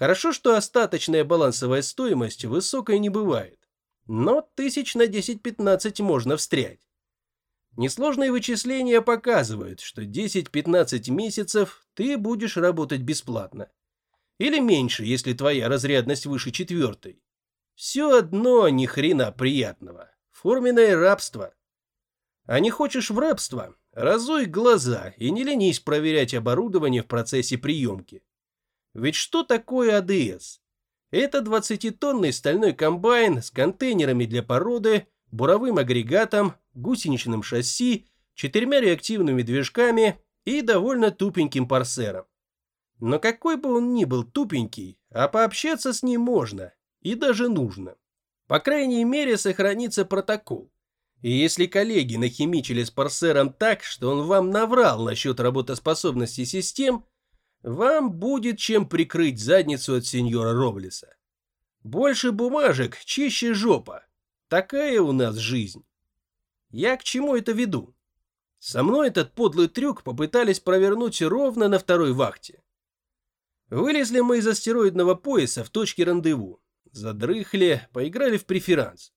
Хорошо, что остаточная балансовая стоимость высокой не бывает. Но тысяч на 10-15 можно встрять. Несложные вычисления показывают, что 10-15 месяцев ты будешь работать бесплатно. Или меньше, если твоя разрядность выше четвертой. Все одно ни хрена приятного. Форменное рабство. А не хочешь в рабство? Разуй глаза и не ленись проверять оборудование в процессе приемки. Ведь что такое АДС? Это 20-тонный стальной комбайн с контейнерами для породы, буровым агрегатом, гусеничным шасси, четырьмя реактивными движками и довольно тупеньким парсером. Но какой бы он ни был тупенький, а пообщаться с ним можно и даже нужно. По крайней мере сохранится протокол. И если коллеги нахимичили с парсером так, что он вам наврал насчет работоспособности систем, вам будет чем прикрыть задницу от сеньора Роблеса. Больше бумажек, чище жопа. Такая у нас жизнь. Я к чему это веду? Со мной этот подлый трюк попытались провернуть ровно на второй вахте. Вылезли мы из астероидного пояса в точке рандеву. Задрыхли, поиграли в преферанс.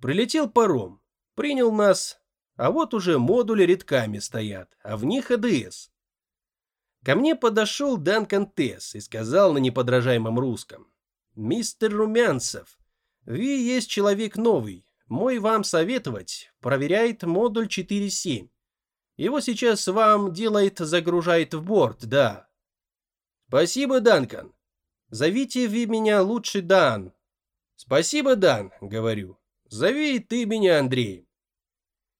Прилетел паром, принял нас, а вот уже модули редками стоят, а в них АДС. Ко мне подошел Данкан Тесс и сказал на неподражаемом русском. «Мистер Румянцев, вы есть человек новый. Мой вам советовать, проверяет модуль 4.7. Его сейчас вам делает, загружает в борт, да». «Спасибо, Данкан. Зовите вы меня лучше Дан». «Спасибо, Дан», — говорю. «Зови ты меня Андреем».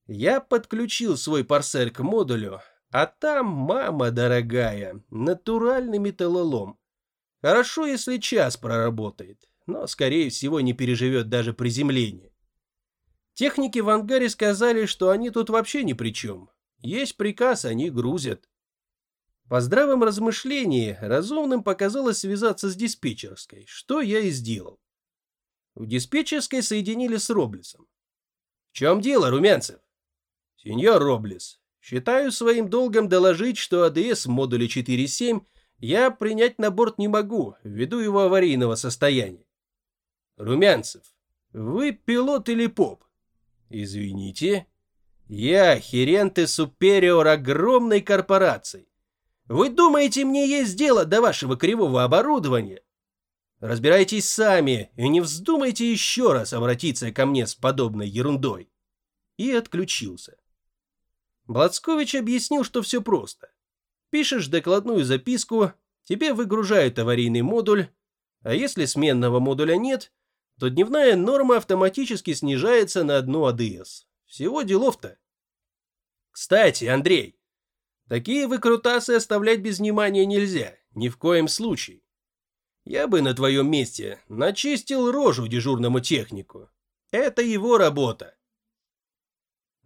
Я подключил свой парсер к модулю, а там, мама дорогая, натуральный металлолом. Хорошо, если час проработает, но, скорее всего, не переживет даже приземление. Техники в ангаре сказали, что они тут вообще ни при чем. Есть приказ, они грузят. По здравом размышлении, разумным показалось связаться с диспетчерской, что я и сделал. В диспетчерской соединили с Роблесом. «В чем дело, Румянцев?» «Сеньор Роблес, Считаю своим долгом доложить, что АДС в модуле 4.7 я принять на борт не могу, ввиду его аварийного состояния. Румянцев, вы пилот или поп? Извините. Я херенты супериор огромной корпорации. Вы думаете, мне есть дело до вашего кривого оборудования? Разбирайтесь сами и не вздумайте еще раз обратиться ко мне с подобной ерундой. И отключился. Блацкович объяснил, что все просто. Пишешь докладную записку, тебе выгружают аварийный модуль, а если сменного модуля нет, то дневная норма автоматически снижается на одну АДС. Всего делов-то. Кстати, Андрей, такие выкрутасы оставлять без внимания нельзя, ни в коем случае. Я бы на твоем месте начистил рожу дежурному технику. Это его работа.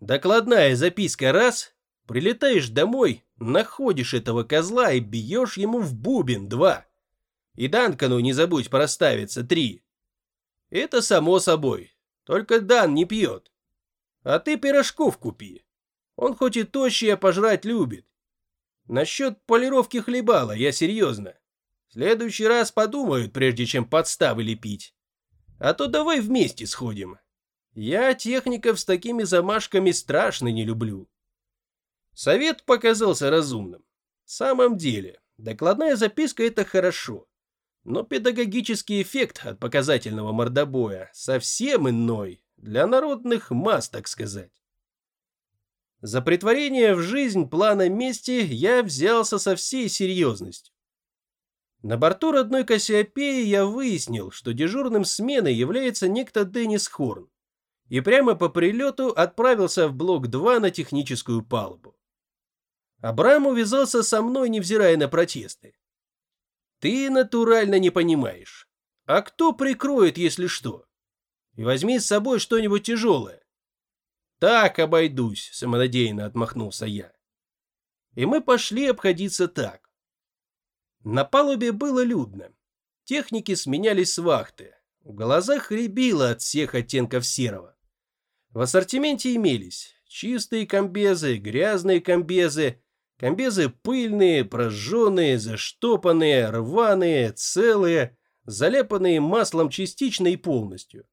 Докладная записка раз, прилетаешь домой, находишь этого козла и бьешь ему в бубен два. И Данкану не забудь проставиться три. Это само собой, только Дан не пьет. А ты пирожков купи. Он хоть и тощий, а пожрать любит. Насчет полировки хлебала я серьезно. Следующий раз подумают, прежде чем подставы лепить. А то давай вместе сходим. Я техников с такими замашками страшно не люблю. Совет показался разумным. В самом деле, докладная записка – это хорошо. Но педагогический эффект от показательного мордобоя совсем иной, для народных масс, так сказать. За притворение в жизнь плана мести я взялся со всей серьезностью. На борту родной Кассиопеи я выяснил, что дежурным смены является некто Деннис Хорн и прямо по прилету отправился в блок 2 на техническую палубу. Абрам увязался со мной, невзирая на протесты. Ты натурально не понимаешь. А кто прикроет, если что? И возьми с собой что-нибудь тяжелое. Так обойдусь, самонадеянно отмахнулся я. И мы пошли обходиться так. На палубе было людно. Техники сменялись с вахты. В глазах рябило от всех оттенков серого. В ассортименте имелись чистые комбезы, грязные комбезы, Комбезы пыльные, прожженные, заштопанные, рваные, целые, заляпанные маслом частично и полностью.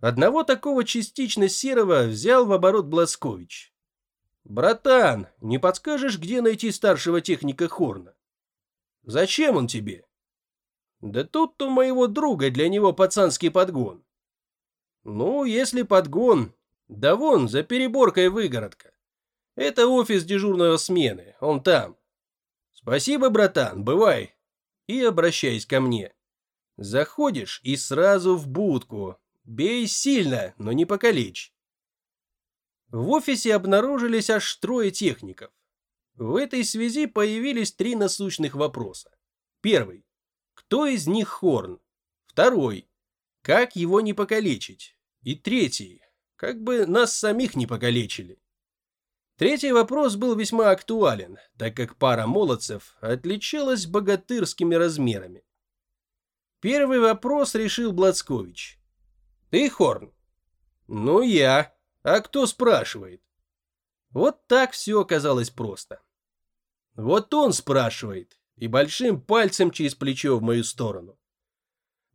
Одного такого частично серого взял в оборот Бласкович. «Братан, не подскажешь, где найти старшего техника Хорна?» «Зачем он тебе?» «Да тут у моего друга для него пацанский подгон». «Ну, если подгон, да вон, за переборкой выгородка. Это офис дежурного смены, он там. Спасибо, братан, бывай. И обращаясь ко мне. Заходишь и сразу в будку. Бей сильно, но не покалечь. В офисе обнаружились аж трое техников. В этой связи появились три насущных вопроса. Первый. Кто из них Хорн? Второй. Как его не покалечить? И третий. Как бы нас самих не покалечили. Третий вопрос был весьма актуален, так как пара молодцев отличалась богатырскими размерами. Первый вопрос решил Блацкович. «Ты, Хорн?» «Ну, я. А кто спрашивает?» Вот так все оказалось просто. Вот он спрашивает, и большим пальцем через плечо в мою сторону.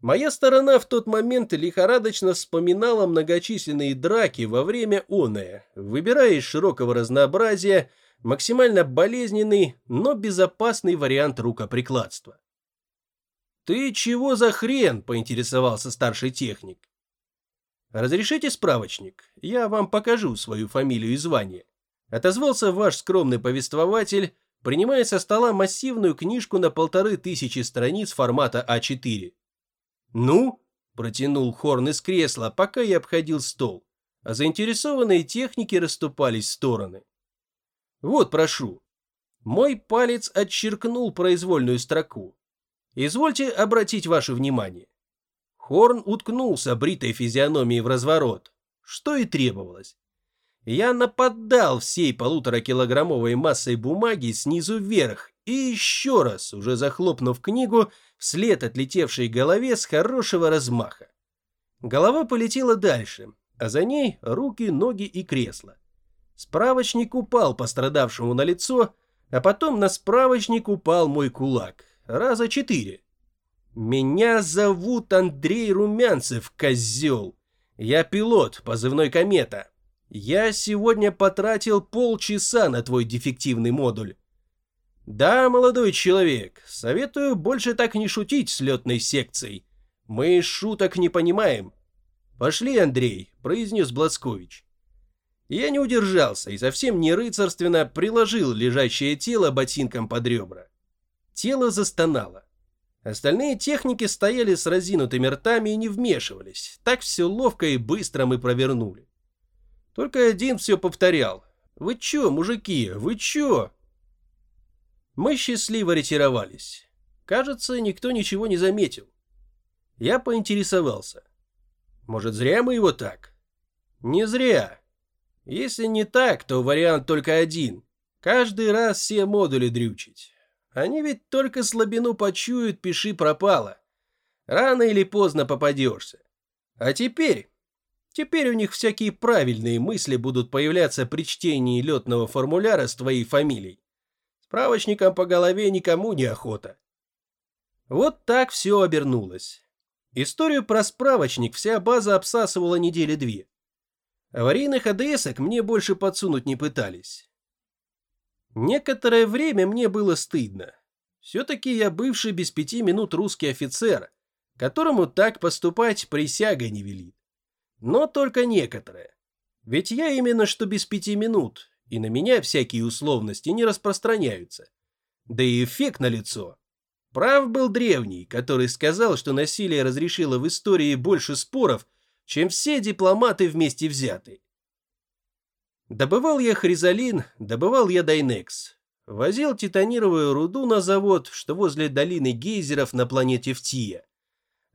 Моя сторона в тот момент лихорадочно вспоминала многочисленные драки во время оная, выбирая из широкого разнообразия максимально болезненный, но безопасный вариант рукоприкладства. «Ты чего за хрен?» – поинтересовался старший техник. «Разрешите справочник? Я вам покажу свою фамилию и звание». Отозвался ваш скромный повествователь, принимая со стола массивную книжку на полторы тысячи страниц формата А4. «Ну?» – протянул Хорн из кресла, пока я обходил стол, а заинтересованные техники расступались в стороны. «Вот, прошу». Мой палец отчеркнул произвольную строку. «Извольте обратить ваше внимание». Хорн уткнулся бритой физиономией в разворот, что и требовалось. Я нападал всей полуторакилограммовой массой бумаги снизу вверх и еще раз, уже захлопнув книгу, вслед отлетевшей голове с хорошего размаха. Голова полетела дальше, а за ней руки, ноги и кресло. Справочник упал пострадавшему на лицо, а потом на справочник упал мой кулак. Раза четыре. «Меня зовут Андрей Румянцев, козел. Я пилот, позывной «Комета». Я сегодня потратил полчаса на твой дефективный модуль. Да, молодой человек, советую больше так не шутить с летной секцией. Мы шуток не понимаем. Пошли, Андрей, произнес Блацкович. Я не удержался и совсем не рыцарственно приложил лежащее тело ботинком под ребра. Тело застонало. Остальные техники стояли с разинутыми ртами и не вмешивались. Так все ловко и быстро мы провернули. Только один все повторял. «Вы чё, мужики, вы чё?» Мы счастливо ретировались. Кажется, никто ничего не заметил. Я поинтересовался. Может, зря мы его так? Не зря. Если не так, то вариант только один. Каждый раз все модули дрючить. Они ведь только слабину почуют, пиши пропало. Рано или поздно попадешься. А теперь... Теперь у них всякие правильные мысли будут появляться при чтении летного формуляра с твоей фамилией. Справочником по голове никому не охота. Вот так все обернулось. Историю про справочник вся база обсасывала недели две. Аварийных АДСок мне больше подсунуть не пытались. Некоторое время мне было стыдно. Все-таки я бывший без пяти минут русский офицер, которому так поступать присяга не велит. Но только некоторое. Ведь я именно что без пяти минут, и на меня всякие условности не распространяются. Да и эффект на лицо. Прав был древний, который сказал, что насилие разрешило в истории больше споров, чем все дипломаты вместе взятые. Добывал я хризалин, добывал я дайнекс. Возил титанировую руду на завод, что возле долины гейзеров на планете Втия.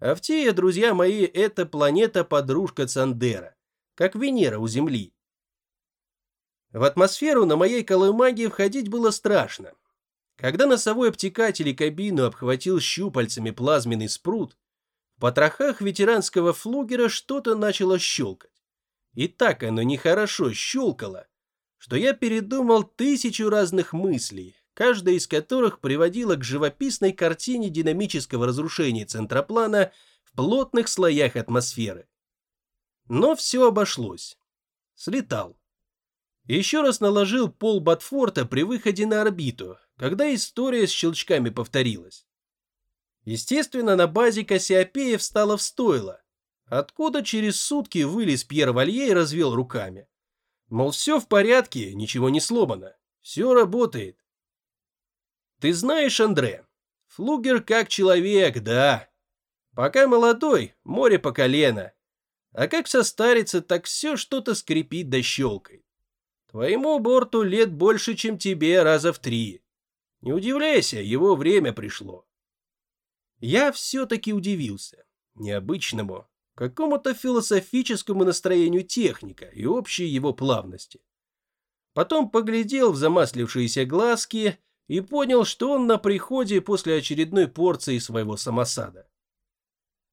А Втия, друзья мои, это планета-подружка Цандера, как Венера у Земли. В атмосферу на моей колымаге входить было страшно. Когда носовой обтекатель и кабину обхватил щупальцами плазменный спрут, в потрохах ветеранского флугера что-то начало щелкать. И так оно нехорошо щелкало, что я передумал тысячу разных мыслей, каждая из которых приводила к живописной картине динамического разрушения центроплана в плотных слоях атмосферы. Но все обошлось. Слетал. Еще раз наложил пол Батфорта при выходе на орбиту, когда история с щелчками повторилась. Естественно, на базе Кассиопея встала в стойло, откуда через сутки вылез Пьер Валье и развел руками. Мол, все в порядке, ничего не сломано, все работает. Ты знаешь, Андре, Флугер как человек, да. Пока молодой, море по колено. А как состарится, так все что-то скрипит да щелкает. Твоему борту лет больше, чем тебе, раза в три. Не удивляйся, его время пришло. Я все-таки удивился. Необычному, какому-то философическому настроению техника и общей его плавности. Потом поглядел в замаслившиеся глазки и понял, что он на приходе после очередной порции своего самосада.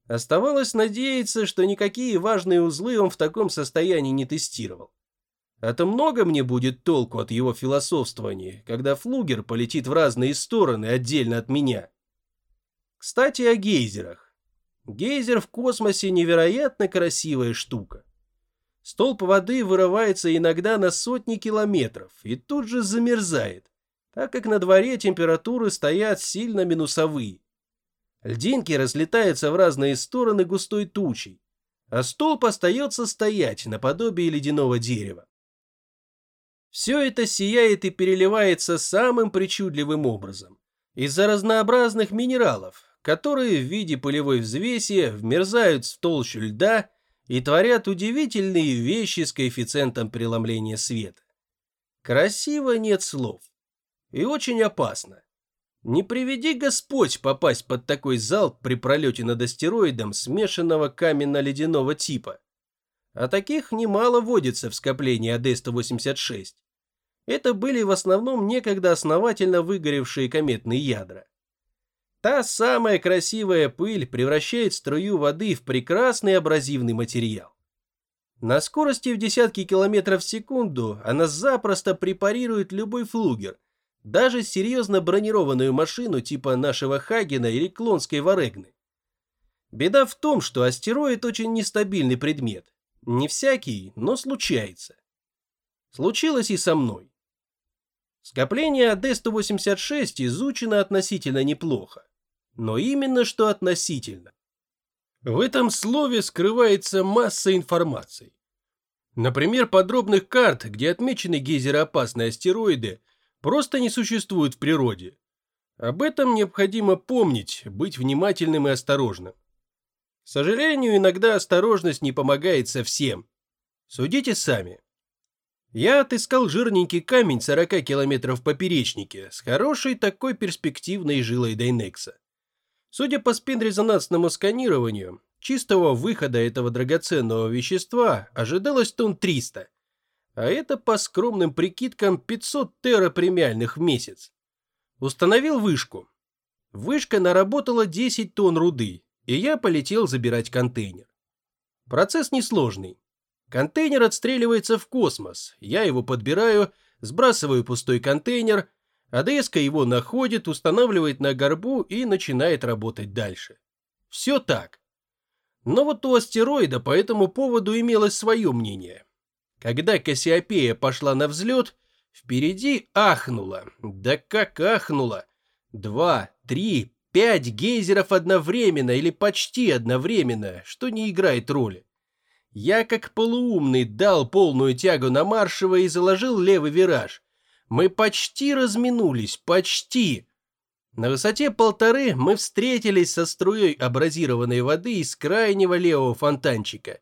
Оставалось надеяться, что никакие важные узлы он в таком состоянии не тестировал. А то много мне будет толку от его философствования, когда флугер полетит в разные стороны отдельно от меня. Кстати, о гейзерах. Гейзер в космосе невероятно красивая штука. Столб воды вырывается иногда на сотни километров и тут же замерзает, так как на дворе температуры стоят сильно минусовые. Льдинки разлетаются в разные стороны густой тучей, а столб остается стоять наподобие ледяного дерева. Все это сияет и переливается самым причудливым образом, из-за разнообразных минералов, которые в виде пылевой взвеси вмерзают в толщу льда и творят удивительные вещи с коэффициентом преломления света. Красиво нет слов и очень опасно. Не приведи Господь попасть под такой залп при пролете над астероидом смешанного каменно-ледяного типа. А таких немало водится в скоплении АД-186. Это были в основном некогда основательно выгоревшие кометные ядра. Та самая красивая пыль превращает струю воды в прекрасный абразивный материал. На скорости в десятки километров в секунду она запросто препарирует любой флугер, даже серьезно бронированную машину типа нашего Хагена или Клонской Варегны. Беда в том, что астероид очень нестабильный предмет. Не всякий, но случается. Случилось и со мной. Скопление АД-186 изучено относительно неплохо. Но именно что относительно. В этом слове скрывается масса информации. Например, подробных карт, где отмечены гейзероопасные астероиды – просто не существует в природе. Об этом необходимо помнить, быть внимательным и осторожным. К сожалению, иногда осторожность не помогает совсем. Судите сами. Я отыскал жирненький камень 40 километров поперечнике с хорошей такой перспективной жилой Дайнекса. Судя по спинрезонансному сканированию, чистого выхода этого драгоценного вещества ожидалось тонн 300, а это по скромным прикидкам 500 терапремиальных в месяц. Установил вышку. Вышка наработала 10 тонн руды, и я полетел забирать контейнер. Процесс несложный. Контейнер отстреливается в космос, я его подбираю, сбрасываю пустой контейнер, АДСК его находит, устанавливает на горбу и начинает работать дальше. Все так. Но вот у астероида по этому поводу имелось свое мнение. Когда Кассиопея пошла на взлет, впереди ахнула. Да как ахнула! Два, три, пять гейзеров одновременно или почти одновременно, что не играет роли. Я как полуумный дал полную тягу на маршево и заложил левый вираж. Мы почти разминулись, почти. На высоте полторы мы встретились со струей абразированной воды из крайнего левого фонтанчика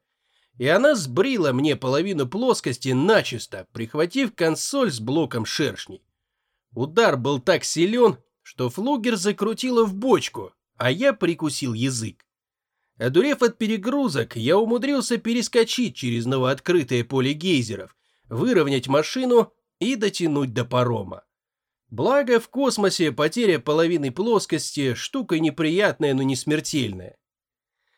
и она сбрила мне половину плоскости начисто, прихватив консоль с блоком шершней. Удар был так силен, что флугер закрутило в бочку, а я прикусил язык. Одурев от перегрузок, я умудрился перескочить через новооткрытое поле гейзеров, выровнять машину и дотянуть до парома. Благо, в космосе потеря половины плоскости – штука неприятная, но не смертельная.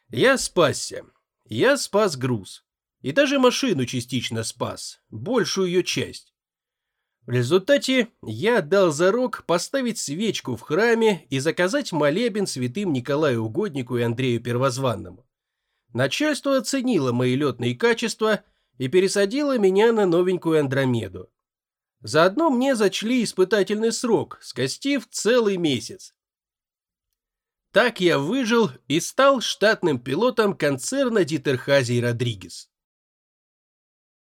Я спасся, я спас груз. И даже машину частично спас, большую ее часть. В результате я дал зарок поставить свечку в храме и заказать молебен святым Николаю Угоднику и Андрею Первозванному. Начальство оценило мои летные качества и пересадило меня на новенькую Андромеду. Заодно мне зачли испытательный срок, скостив целый месяц. Так я выжил и стал штатным пилотом концерна Дитерхази Родригес.